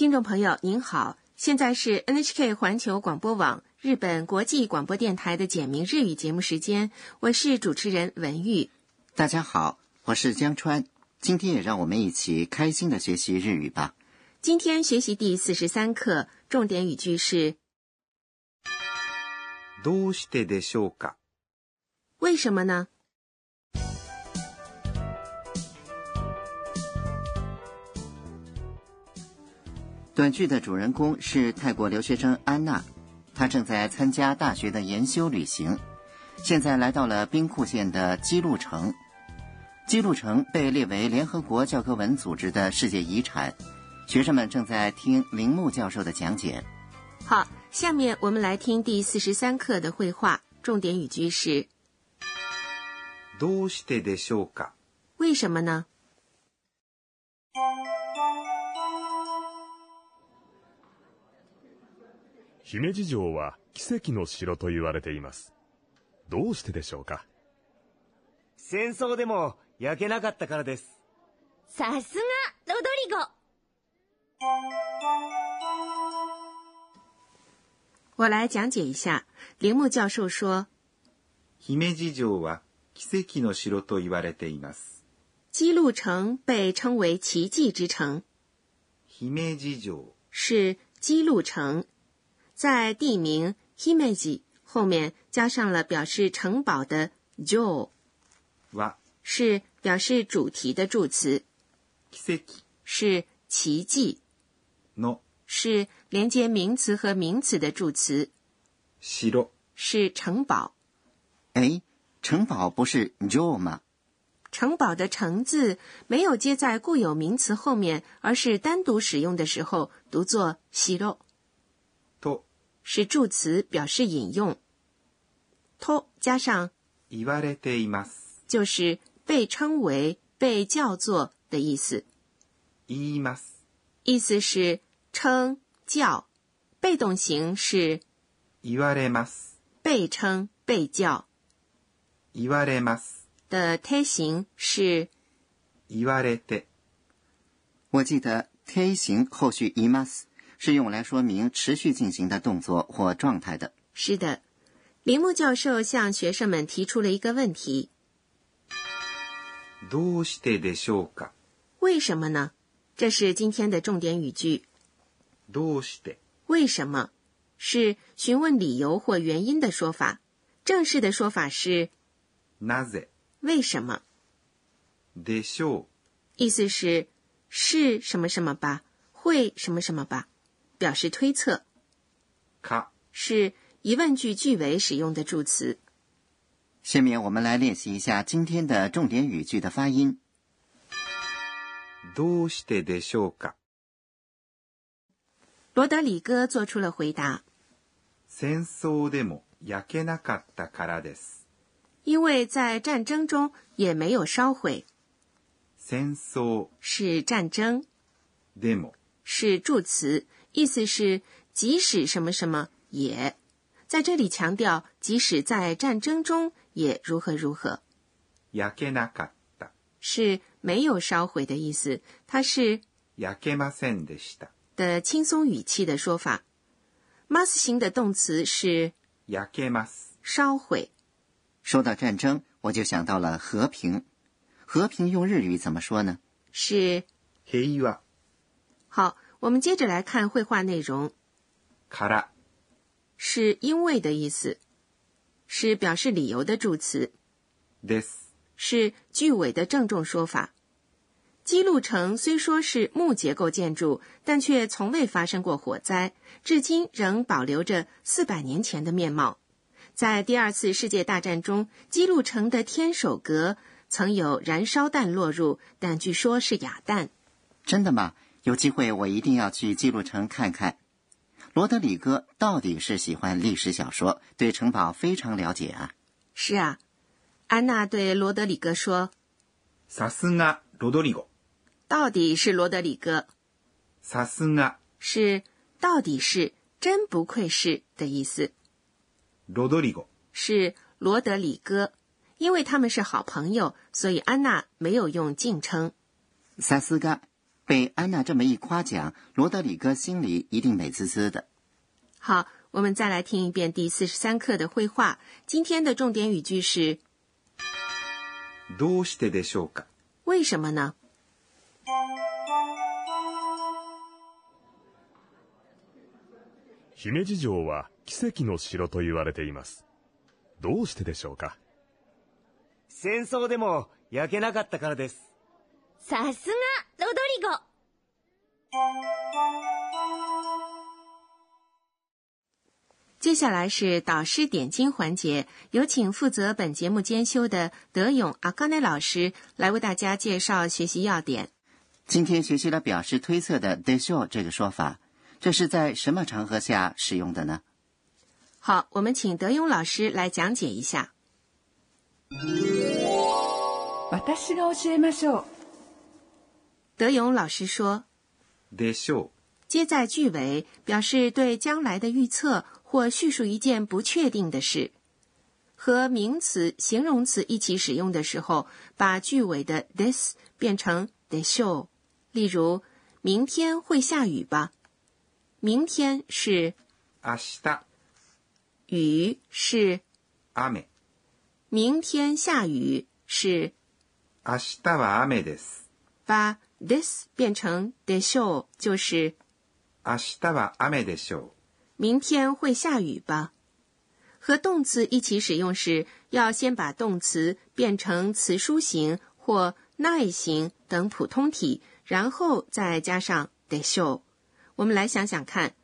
听众朋友您好，现在是 NHK 环球广播网日本国际广播电台的简明日语节目时间，我是主持人文玉。大家好，我是江川。今天也让我们一起开心的学习日语吧。今天学习第四十三课，重点语句是どうしてでしょうか为什么呢？ 短剧的主人公是泰国留学生安娜，她正在参加大学的研修旅行，现在来到了兵库县的基路城。基路城被列为联合国教科文组织的世界遗产。学生们正在听铃木教授的讲解。好，下面我们来听第四十三课的绘画，重点语句是どうしてでしょうか为什么呢？ 姫路城は奇跡の城と言われています。どうしてでしょうか？戦争でも焼けなかったからです。さすがロドリゴ我来讲解一下。铃木教授说，姫路城は奇跡の城と言われています。基路城被称为奇迹之城，姫路城是基路城，在地名 Himeji 后面加上了表示城堡的 jo，は是表示主题的助词，奇跡是奇迹，の是连接名词和名词的助词，城是城堡。哎，城堡不是 Jo 吗？城堡的“城”字没有接在固有名词后面，而是单独使用的时候读作“西肉と”， 是助词，表示引用。to 加上言われています。就是被称为、被叫做的意思，言います。意思是称、叫。被动型是言われます。被称、被叫言われます。的贴形是言われて我记得 t 形后续 imas 是用来说明持续进行的动作或状态的。是的。铃木教授向学生们提出了一个问题：どうしてでしょうか为什么呢？这是今天的重点语句。どうして为什么是询问理由或原因的说法，正式的说法是なぜ为什么，でしょう意思是是什么什么吧，会什么什么吧， 表示推测，か是疑问句句尾使用的助词。下面我们来练习一下今天的重点语句的发音。どうしてでしょうか罗德里戈做出了回答：戦争でも焼けなかったからです。因为在战争中也没有烧毁，戦争是战争，でも是助词， 意思是即使什么什么也，在这里强调即使在战争中也如何如何。焼けなかった。是没有烧毁的意思，它是焼けませんでした。的轻松语气的说法。mas 型的动词是焼けます。烧毁，说到战争，我就想到了和平。和平用日语怎么说呢？是平和好。 我们接着来看绘画内容，から是因为的意思，是表示理由的助词，です。是句尾的郑重说法。基路城虽说是木结构建筑，但却从未发生过火灾，至今仍保留着四百年前的面貌。在第二次世界大战中，基路城的天守阁曾有燃烧弹落入，但据说是哑弹。真的吗？ 有机会我一定要去记录城看看。罗德里戈到底是喜欢历史小说，对城堡非常了解啊。是啊，安娜对罗德里戈说さすがロドリゴ。：“到底是罗德里戈，さすが是到底是真不愧是的意思。”ロドリゴ。是罗德里戈，因为他们是好朋友，所以安娜没有用敬称。萨斯嘎 被安娜这么一夸奖，罗德里戈心里一定美滋滋的。好，我们再来听一遍第四十三课的绘画。今天的重点语句是どうしてでしょうか为什么呢？姫路城は奇跡の城と言われています。どうしてでしょうか戦争でも焼けなかったからです。さすが、ロ ドリゴ。接下来是导师点睛环节，有请负责本节目监修的德勇阿卡内老师来为大家介绍学习要点。今天学习了表示推测的 de show 这个说法，这是在什么场合下使用的呢？好，我们请德勇老师来讲解一下。私が教えましょう。 德勇老师说，でしょう。接在句尾，表示对将来的预测或叙述一件不确定的事。和名词、形容词一起使用的时候，把句尾的 this 变成 de show。例如，明天会下雨吧？明天是明日、雨是雨。明天下雨是明日は雨です。把 this 变成 de show 就是明日は雨でしょう。明天会下雨吧？和动词一起使用时，要先把动词变成词书形或耐形等普通体，然后再加上 de show。我们来想想看，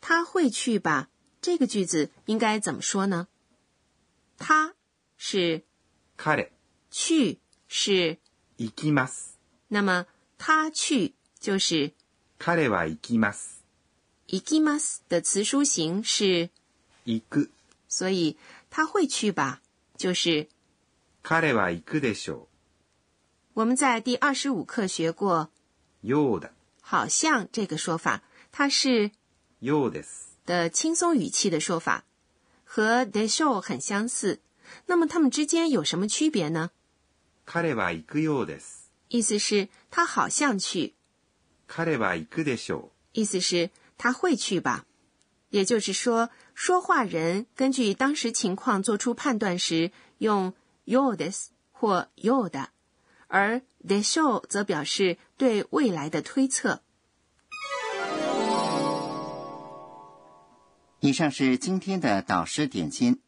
他会去吧？这个句子应该怎么说呢？他是彼、去是，行きます。那么 他去就是彼は行きます。行きます的词书形是，行く。所以他会去吧，就是彼は行くでしょ我们在第二十五课学过う。ようだ。 “好像”这个说法，它是ようです。的轻松语气的说法，和 de show 很相似。那么它们之间有什么区别呢？彼は行くようです。 意思是他好像去，彼は行くでしょ意思是他会去吧。也就是说，说话人根据当时情况做出判断时，用 yo des 或 yo 的，而 de show 则表示对未来的推测。以上是今天的导师点心。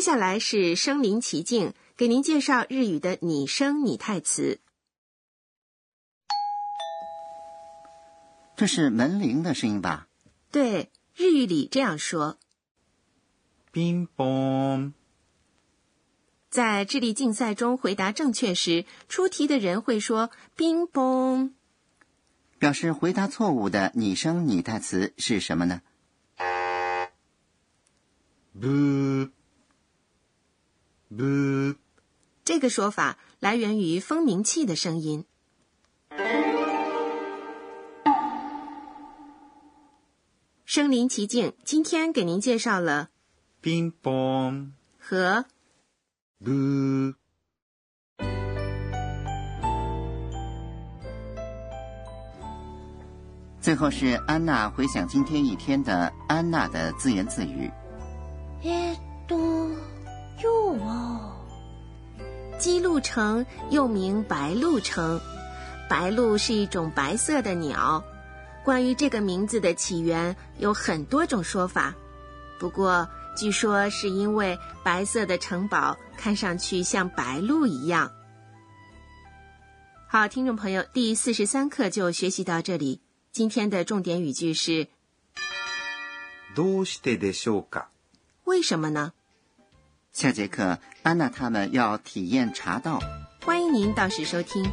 接下来是身临其境，给您介绍日语的拟声拟态词。这是门铃的声音吧？对，日语里这样说。う。ピンポーン。在智力竞赛中回答正确时，出题的人会说“冰嘣表示回答错误的拟声拟态词是什么呢？ブ 这个说法来源于蜂鸣器的声音。身临其境今天给您介绍了冰崩和嘟最后是安娜回想今天一天的安娜的自言自语。嘟又啊鸡路城又名白鹭城，白鹭是一种白色的鸟。关于这个名字的起源有很多种说法，不过据说是因为白色的城堡看上去像白鹭一样。好，听众朋友，第四十三课就学习到这里。今天的重点语句是どうしてでしょうか为什么呢？ 下节课安娜他们要体验茶道。欢迎您到时收听。